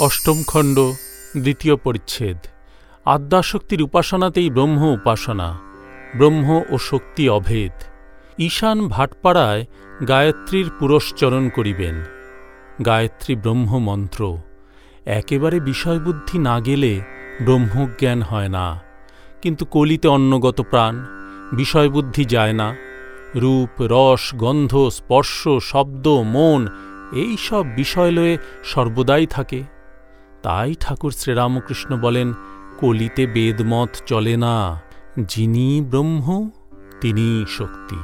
অষ্টম খণ্ড, দ্বিতীয় পরিচ্ছেদ। আদ্যাশক্তির উপাসনাতেই ব্রহ্ম উপাসনা, ব্রহ্ম ও শক্তি অভেদ। ঈশান ভাটপাড়ায় গায়ত্রীর পুরস্চরণ করিবেন। গায়ত্রী ব্রহ্ম মন্ত্র, একেবারে বিষয়বুদ্ধি না গেলে ব্রহ্মজ্ঞান হয় না। কিন্তু কলিতে অন্নগত প্রাণ, বিষয়বুদ্ধি যায় না। রূপ, রস, গন্ধ, স্পর্শ, শব্দ, মন, এই সব বিষয় লয়ে সর্বদাই থাকে। তাই ঠাকুর শ্রীরামকৃষ্ণ বলেন, কলিতে বেদমত চলে না। যিনি ব্রহ্ম, তিনি শক্তি।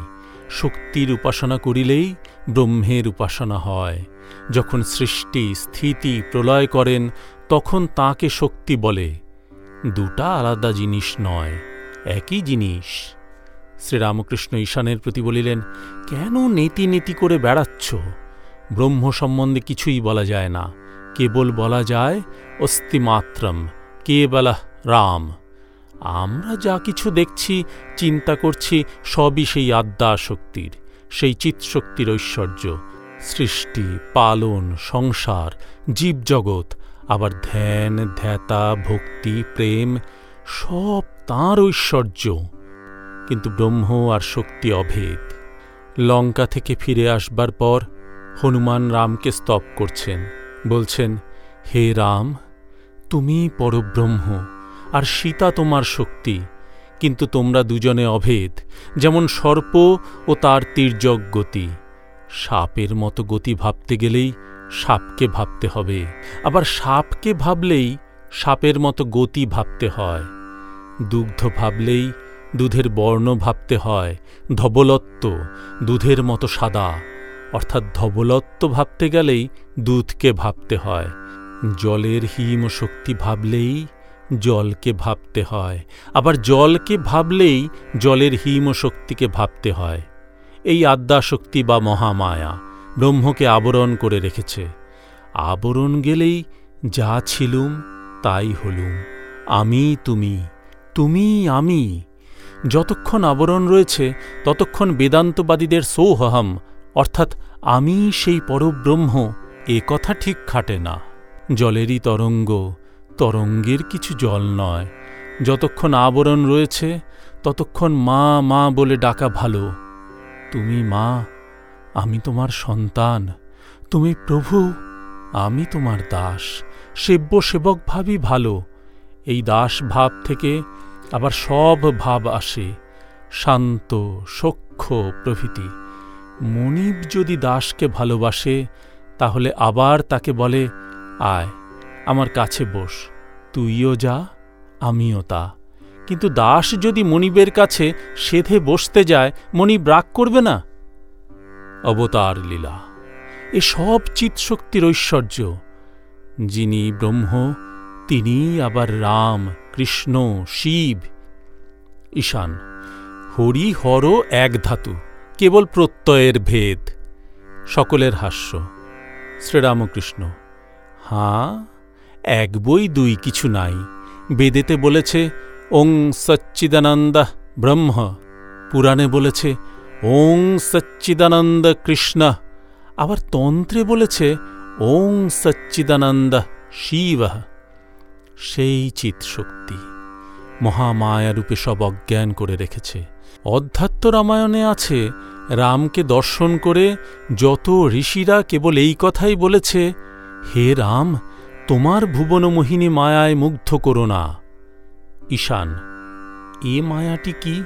শক্তির উপাসনা করিলেই ব্রহ্মের উপাসনা হয়। যখন সৃষ্টি স্থিতি প্রলয় করেন, তখন তাকে শক্তি বলে। দুটা আলাদা জিনিস নয়, একই জিনিস। শ্রীরামকৃষ্ণ ঈশানের প্রতি বলিলেন, কেন নেতি নেতি করে বেড়াচ্ছ? ব্রহ্ম সম্বন্ধে কিছুই বলা যায় না। কেবল বলা যায় অস্তিমাত্রম কেবল রাম। আমরা যা কিছু দেখছি, চিন্তা করছি, সবই সেই আদ্যা শক্তির সেই চিৎশক্তির ঐশ্বর্য। সৃষ্টি, পালন, সংসার, জীবজগৎ, আবার ধ্যান, ধ্যাতা, ভক্তি, প্রেম, সব তাঁর ঐশ্বর্য। কিন্তু ব্রহ্ম আর শক্তি অভেদ। লঙ্কা থেকে ফিরে আসবার পর হনুমান রামকে স্তব করছেন। বলছেন, হে রাম তুমি পরব্রহ্ম আর সীতা তোমার শক্তি। কিন্তু তোমরা দুজনে অভেদ, যেমন সর্প ও তার তীর্যক গতি। সাপের মতো গতি ভাবতে গেলেই সাপকে ভাবতে হবে। আবার সাপকে ভাবলেই সাপের মতো গতি ভাবতে হয়। দুগ্ধ ভাবলেই দুধের বর্ণ ভাবতে হয়। ধবলত্ব, দুধের মতো সাদা। অর্থাৎ ধবলত্ব ভাবতে গেলেই দুধকে ভাবতে হয়। জলের হিম শক্তি ভাবলেই জলকে ভাবতে হয়। আবার জলকে ভাবলেই জলের হিম শক্তিকে ভাবতে হয়। এই আদ্যাশক্তি বা মহামায়া ব্রহ্মকে আবরণ করে রেখেছে। আবরণ গেলেই যা ছিলুম তাই হলুম। আমি তুমি তুমি আমি। যতক্ষণ আবরণ রয়েছে, ততক্ষণ বেদান্তবাদীদের সৌহহম অর্থাৎ আমি সেই পরব্রহ্ম, এ কথা ঠিক খাটে না। জলেরই তরঙ্গ, তরঙ্গের কিছু জল নয়। যতক্ষণ আবরণ রয়েছে, ততক্ষণ মা মা বলে ডাকা ভালো। তুমি মা, আমি তোমার সন্তান। তুমি প্রভু, আমি তোমার দাস। সেব্য সেবক ভাবই ভালো। এই দাস ভাব থেকে আবার সব ভাব আসে। শান্ত সখ্য প্রভৃতি। মনিব যদি দাসকে ভালোবাসে, তাহলে আবার তাকে বলে, আয়, আমার কাছে বস, তুইও যা, আমিও তা। কিন্তু দাস যদি মনিবের কাছে সেধে বসতে যায়, মনিব রাগ করবে না? অবতার লীলা, এ সব চিৎশক্তির ঐশ্বর্য। যিনি ব্রহ্ম, তিনি আবার রাম, কৃষ্ণ, শিব। ঈশান হরি হর এক ধাতু। কেবল প্রত্যয়ের ভেদ, সকলের হাস্য। শ্রীরামকৃষ্ণ, হাঁ, এক বই দুই কিছু নাই। বেদেতে বলেছে, ওং সচ্চিদানন্দ ব্রহ্ম। পুরাণে বলেছে, ওং সচ্চিদানন্দ কৃষ্ণ। আবার তন্ত্রে বলেছে, ওং সচ্চিদানন্দ শিব। সেই চিৎশক্তি মহামায়ারূপে সব অজ্ঞান করে রেখেছে। অধ্যাত্ম রামায়ণে আছে, রামকে দর্শন করে যত ঋষিরা কেবল এই কথাই বলেছে, হে রাম, তোমার ভুবনমোহিনী মায়ায় মুগ্ধ করো না। ঈশান, এ মায়াটি কি?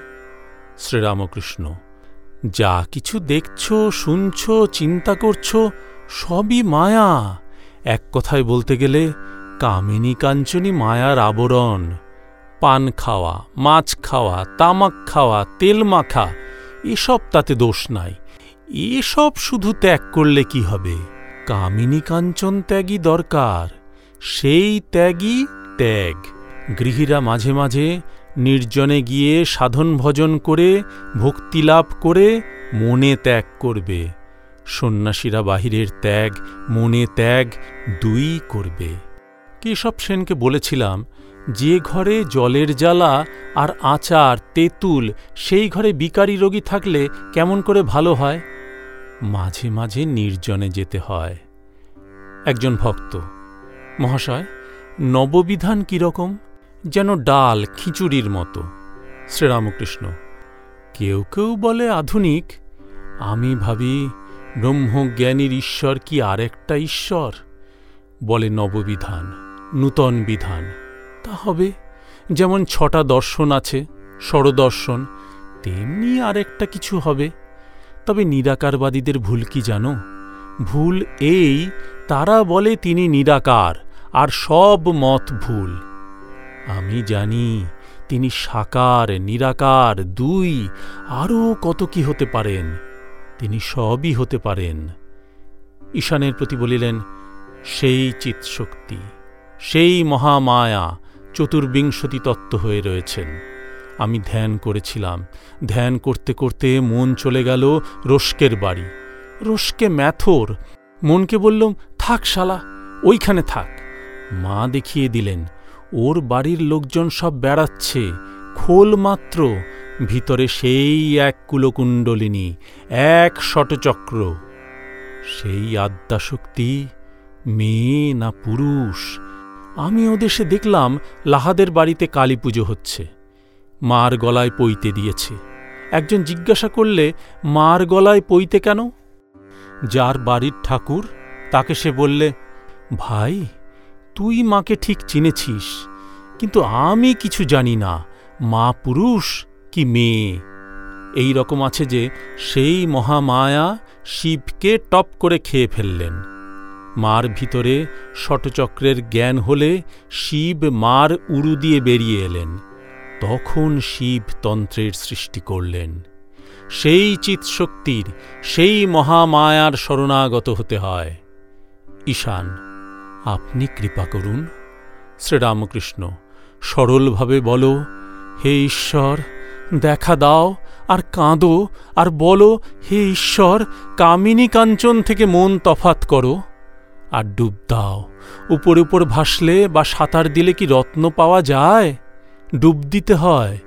শ্রীরামকৃষ্ণ, যা কিছু দেখছ, শুনছ, চিন্তা করছ, সবই মায়া। এক কথায় বলতে গেলে, কামিনী কাঞ্চনী মায়ার আবরণ। পান খাওয়া, মাছ খাওয়া, তামাক খাওয়া, তেল মাখা, এসব তাতে দোষ নাই। এসব শুধু ত্যাগ করলে কি হবে? কামিনী কাঞ্চন ত্যাগই দরকার, সেই ত্যাগই ত্যাগ। গৃহীরা মাঝে মাঝে নির্জনে গিয়ে সাধন ভজন করে ভক্তিলাভ করে মনে ত্যাগ করবে। সন্ন্যাসীরা বাহিরের ত্যাগ, মনে ত্যাগ দুই করবে। কেশব সেনকে বলেছিলাম যে ঘরে জলের জ্বালা আর আচার, তেঁতুল, সেই ঘরে বিকারী রোগী থাকলে কেমন করে ভালো হয়? মাঝে মাঝে নির্জনে যেতে হয়। একজন ভক্ত, মহাশয়, নববিধান কীরকম যেন ডাল, খিচুড়ির মতো। শ্রীরামকৃষ্ণ, কেউ কেউ বলে আধুনিক। আমি ভাবি, ব্রহ্মজ্ঞানীর ঈশ্বর কি আরেকটা ঈশ্বর? বলে নববিধান, নূতন বিধান। তা হবে। যেমন ছটা দর্শন আছে, ষড়দর্শন, তেমনি আরেকটা কিছু হবে। তবে নিরাকারবাদীদের ভুল কি জানো? ভুল এই, তারা বলে তিনি নিরাকার, আর সব মত ভুল। আমি জানি, তিনি সাকার, নিরাকার, দুই, আরও কত কি হতে পারেন? তিনি সবই হতে পারেন। ঈশানের প্রতি বলিলেন, সেই চিৎশক্তি সেই মহামায়া চতুর্বিংশতি তত্ত্ব হয়ে রয়েছেন। আমি ধ্যান করেছিলাম। ধ্যান করতে করতে মন চলে গেল রস্কের বাড়ি। রস্কে ম্যাথর। মনকে বললুম থাক শালা, ওইখানে থাক। মা দেখিয়ে দিলেন, ওর বাড়ির লোকজন সব বেড়াচ্ছে। খোল মাত্র। ভিতরে সেই এক কুলকুণ্ডলিনী, এক শটচক্র সেই আদ্যাশক্তি, মেয়ে না পুরুষ? আমি ওদেশে দেখলাম লাহাদের বাড়িতে কালী পুজো হচ্ছে। মার গলায় পইতে দিয়েছে। একজন জিজ্ঞাসা করলে, মার গলায় পইতে কেন? যার বাড়ির ঠাকুর, তাকে সে বললে, ভাই, তুই মাকে ঠিক চিনেছিস, কিন্তু আমি কিছু জানি না, মা পুরুষ কি মেয়ে এই রকম আছে যে, সেই মহামায়া শিবকে টপ করে খেয়ে ফেললেন। মার ভিতরে শটচক্রের জ্ঞান হলে শিব মার উরু দিয়ে বেরিয়ে এলেন। তখন শিব তন্ত্রের সৃষ্টি করলেন। সেই চিৎশক্তির, সেই মহামায়ার শরণাগত হতে হয়। ঈশান, আপনি কৃপা করুন। শ্রীরামকৃষ্ণ, সরলভাবে বলো, হে ঈশ্বর, দেখা দাও আর কাঁদো আর বলো, হে ঈশ্বর, কামিনী কাঞ্চন থেকে মন তফাত করো। আর ডুব দাও। উপর উপর ভাসলে বা সাঁতার দিলে কি রত্ন পাওয়া যায়? ডুব দিতে হয়,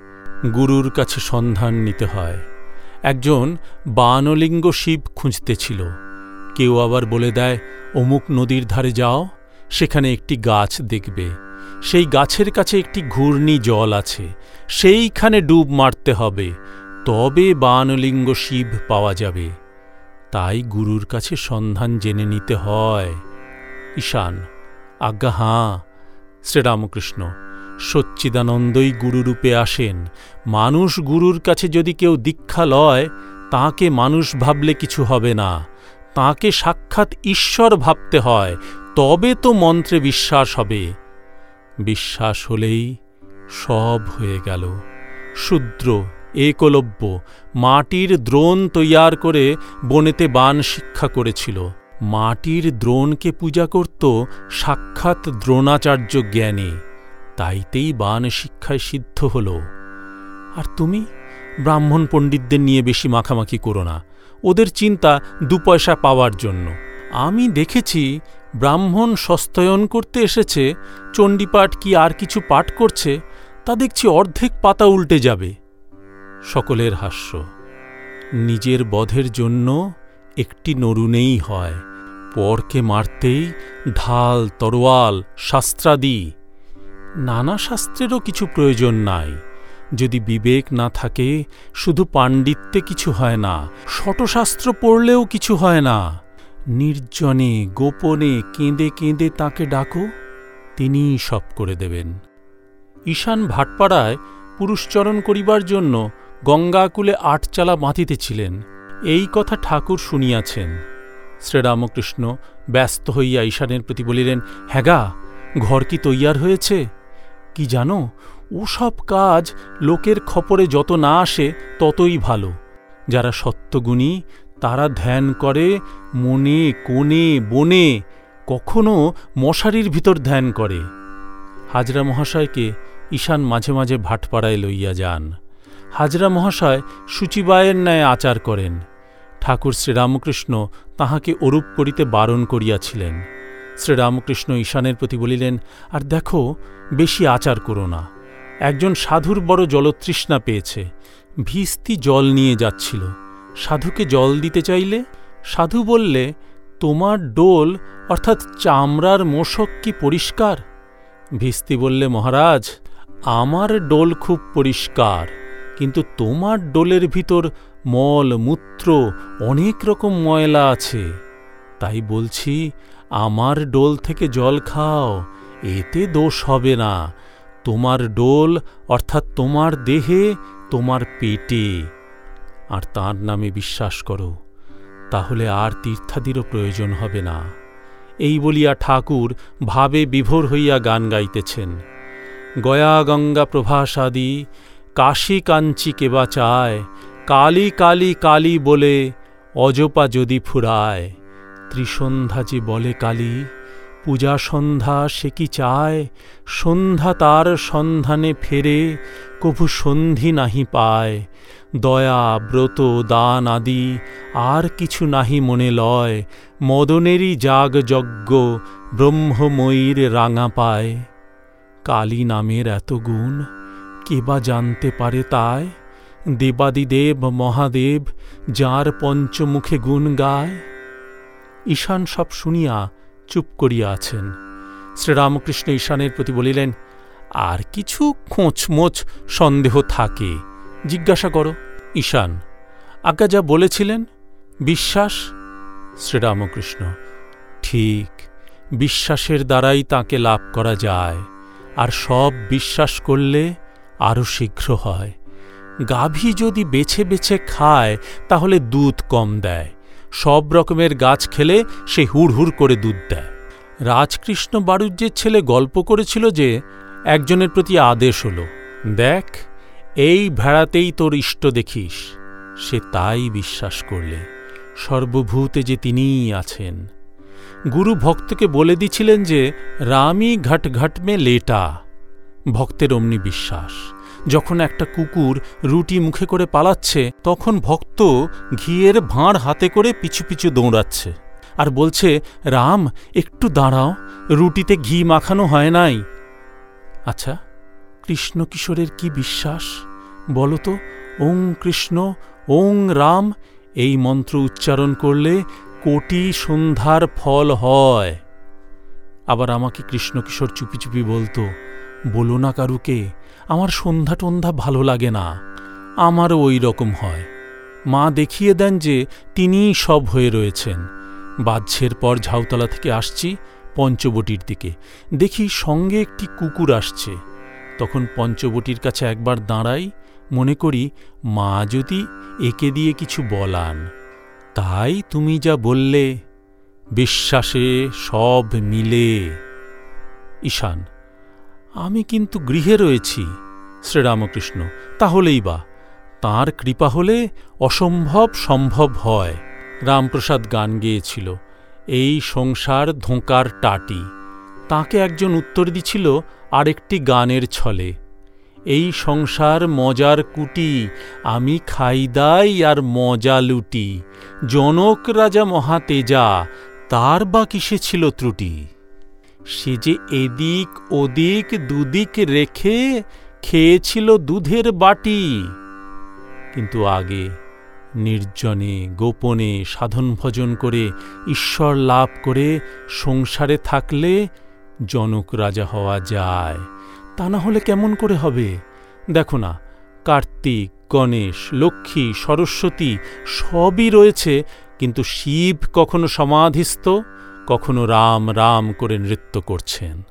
গুরুর কাছে সন্ধান নিতে হয়। একজন বানলিঙ্গ শিব খুঁজতেছিল। কেউ আবার বলে দেয়, অমুক নদীর ধারে যাও, সেখানে একটি গাছ দেখবে। সেই গাছের কাছে একটি ঘূর্ণি জল আছে, সেইখানে ডুব মারতে হবে। তবে বানলিঙ্গ শিব পাওয়া যাবে। তাই গুরুর কাছে সন্ধান জেনে নিতে হয়। ঈশান। আজ্ঞা, হাঁ। শ্রীরামকৃষ্ণ, সচ্চিদানন্দই গুরুরূপে আসেন। মানুষ গুরুর কাছে যদি কেউ দীক্ষা লয়, তাকে মানুষ ভাবলে কিছু হবে না। তাকে সাক্ষাৎ ঈশ্বর ভাবতে হয়, তবে তো মন্ত্রে বিশ্বাস হবে। বিশ্বাস হলেই সব হয়ে গেল। শূদ্র, একলব্য, মাটির দ্রোণ তৈয়ার করে বনেতে বান শিক্ষা করেছিল। মাটির দ্রোণকে পূজা করত সাক্ষাৎ দ্রোণাচার্য জ্ঞানে। তাইতেই বান শিক্ষায় সিদ্ধ হল। আর তুমি? ব্রাহ্মণ পণ্ডিতদের নিয়ে বেশি মাখামাখি করো না। ওদের চিন্তা দু পয়সা পাওয়ার জন্য। আমি দেখেছি ব্রাহ্মণ সস্তয়ন করতে এসেছে, চণ্ডীপাঠ কি আর কিছু পাঠ করছে, তা দেখছি অর্ধেক পাতা উল্টে যাবে। সকলের হাস্য। নিজের বধের জন্য একটি নরুনেই হয়। পরকে মারতেই ঢাল, তরোয়াল, শাস্ত্রাদি। নানা শাস্ত্রেরও কিছু প্রয়োজন নাই। যদি বিবেক না থাকে, শুধু পাণ্ডিত্যে কিছু হয় না, শটশাস্ত্র পড়লেও কিছু হয় না। নির্জনে, গোপনে, কেঁদে কেঁদে তাকে ডাকো, তিনিই সব করে দেবেন। ঈশান ভাটপাড়ায় পুরুষচরণ করিবার জন্য গঙ্গাকুলে আটচালা বাঁধিতেছিলেন। এই কথা ঠাকুর শুনিয়াছেন। শ্রীরামকৃষ্ণ ব্যস্ত হইয়া ঈশানের প্রতি বলিলেন, হ্যাগা, ঘর কি তৈয়ার হয়েছে? কি জানো, ওসব কাজ লোকের খপরে যত না আসে ততই ভালো। যারা সত্যগুণী, তারা ধ্যান করে মনে, কোণে, বনে, কখনো মশারির ভিতর ধ্যান করে। হাজরা মহাশয়কে ঈশান মাঝে মাঝে ভাটপাড়ায় লইয়া যান। হাজরা মহাশয় সূচিবায়ের ন্যায় আচার করেন। ঠাকুর শ্রীরামকৃষ্ণ তাহাকে অরূপ করিতে বারণ করিয়াছিলেন। শ্রীরামকৃষ্ণ ঈশানের প্রতি বলিলেন, আর দেখো, বেশি আচার করো না। একজন সাধুর বড় জলতৃষ্ণা পেয়েছে। ভিস্তি জল নিয়ে যাচ্ছিল। সাধুকে জল দিতে চাইলে? সাধু বললে, তোমার ডোল, অর্থাৎ চামড়ার মোশক কি পরিষ্কার? ভিস্তি বললে, মহারাজ, আমার ডোল খুব পরিষ্কার। কিন্তু তোমার ডোলের ভিতর মল, মূত্র, অনেক রকম ময়লা আছে। তাই বলছি, আমার ডোল থেকে জল খাও, এতে দোষ হবে না। তোমার ডোল, অর্থাৎ তোমার দেহে, তোমার পেটে। আর তার নামে বিশ্বাস করো, তাহলে আর তীর্থাদিরও প্রয়োজন হবে না। এই বলিয়া ঠাকুর ভাবে বিভোর হইয়া গান গাইতেছেন। গয়া গঙ্গা প্রভাসাদি কাশী কাঞ্চি কেবা চায় কালী কালী কালী বলে অজপা যদি ফুরায়। ত্রিসন্ধ্যা যে বলে কালী, পূজা সন্ধ্যা সে কি চায়? সন্ধ্যা তার সন্ধানে ফেরে, কভু সন্ধি নাহি পায়। দয়া, ব্রত, দান আদি আর কিছু নাহি মনে লয়। মদনেরই জাগ যজ্ঞ ব্রহ্মময়ীর রাঙা পায়। কালী নামের এত গুণ কে বা জানতে পারে তাই? দেবাদিদেব মহাদেব যার পঞ্চমুখে গুণ গায়। ঈশান সব শুনিয়া চুপ করিয়া আছেন। শ্রীরামকৃষ্ণ ঈশানের প্রতি বলিলেন, আর কিছু খোঁচমোচ সন্দেহ থাকে। জিজ্ঞাসা করো, ঈশান, আজ্ঞা যা বলেছিলেন, বিশ্বাস? শ্রীরামকৃষ্ণ, ঠিক, বিশ্বাসের দ্বারাই তাকে লাভ করা যায়। আর সব বিশ্বাস করলে আরও শীঘ্র হয়। গাভী যদি বেছে বেছে খায়, তাহলে দুধ কম দেয়। সব রকমের গাছ খেলে সে হুড় হুড় করে দুধ দেয়। রাজকৃষ্ণ বাড়ুজ্যের ছেলে গল্প করেছিল যে, একজনের প্রতি আদেশ হল, দেখ, এই ভেড়াতেই তোর ইষ্ট দেখিস। সে তাই বিশ্বাস করলে। সর্বভূতে যে তিনিই আছেন। গুরু ভক্তকে বলে দিছিলেন যে রামই ঘট মে লেটা। ভক্তের অমনি বিশ্বাস। যখন একটা কুকুর রুটি মুখে করে পালাচ্ছে, তখন ভক্ত ঘিয়ের ভাঁড় হাতে করে পিছু পিছু দৌড়াচ্ছে আর বলছে, রাম, একটু দাঁড়াও, রুটিতে ঘি মাখানো হয় নাই। আচ্ছা কৃষ্ণ কিশোরের কি বিশ্বাস? বলো তো, ওং কৃষ্ণ, ওং রাম, এই মন্ত্র উচ্চারণ করলে কোটি সন্ধ্যার ফল হয়। আবার আমাকে কৃষ্ণকিশোর চুপি চুপি বলতো বলো না কারুকে, আমার সন্ধ্যা টন্ধা ভালো লাগে না। আমারও ওই রকম হয়। মা দেখিয়ে দেন যে তিনিই সব হয়ে রয়েছেন। বাহ্যের পর ঝাউতলা থেকে আসছি পঞ্চবটির দিকে। দেখি সঙ্গে একটি কুকুর আসছে। তখন পঞ্চবটির কাছে একবার দাঁড়াই, মনে করি, মা যদি একে দিয়ে কিছু বলান, তাই তুমি যা বললে, বিশ্বাসে সব মিলে। ঈশান আমি কিন্তু গৃহে রয়েছি, শ্রীরামকৃষ্ণ, তাহলেই বা। তাঁর কৃপা হলে অসম্ভব সম্ভব হয়। রামপ্রসাদ গান গেয়েছিল, এই সংসার ধোঁকার টাটি। তাকে একজন উত্তর দিছিল আরেকটি গানের ছলে, এই সংসার মজার কুটি, আমি খাইদাই আর মজা লুটি। জনক রাজা মহাতেজা, তার বা কিসে ছিল ত্রুটি? সে যে এদিক ওদিক দুদিক রেখে খেয়েছিল দুধের বাটি। কিন্তু আগে নির্জনে গোপনে সাধন ভজন করে ঈশ্বর লাভ করে সংসারে থাকলে জনক রাজা হওয়া যায়। তা না হলে কেমন করে হবে? দেখো না, কার্তিক, গণেশ, লক্ষ্মী, সরস্বতী সবই রয়েছে, কিন্তু শিব কখনো সমাধিস্থ? কখনো রাম রাম করে নৃত্য করছেন।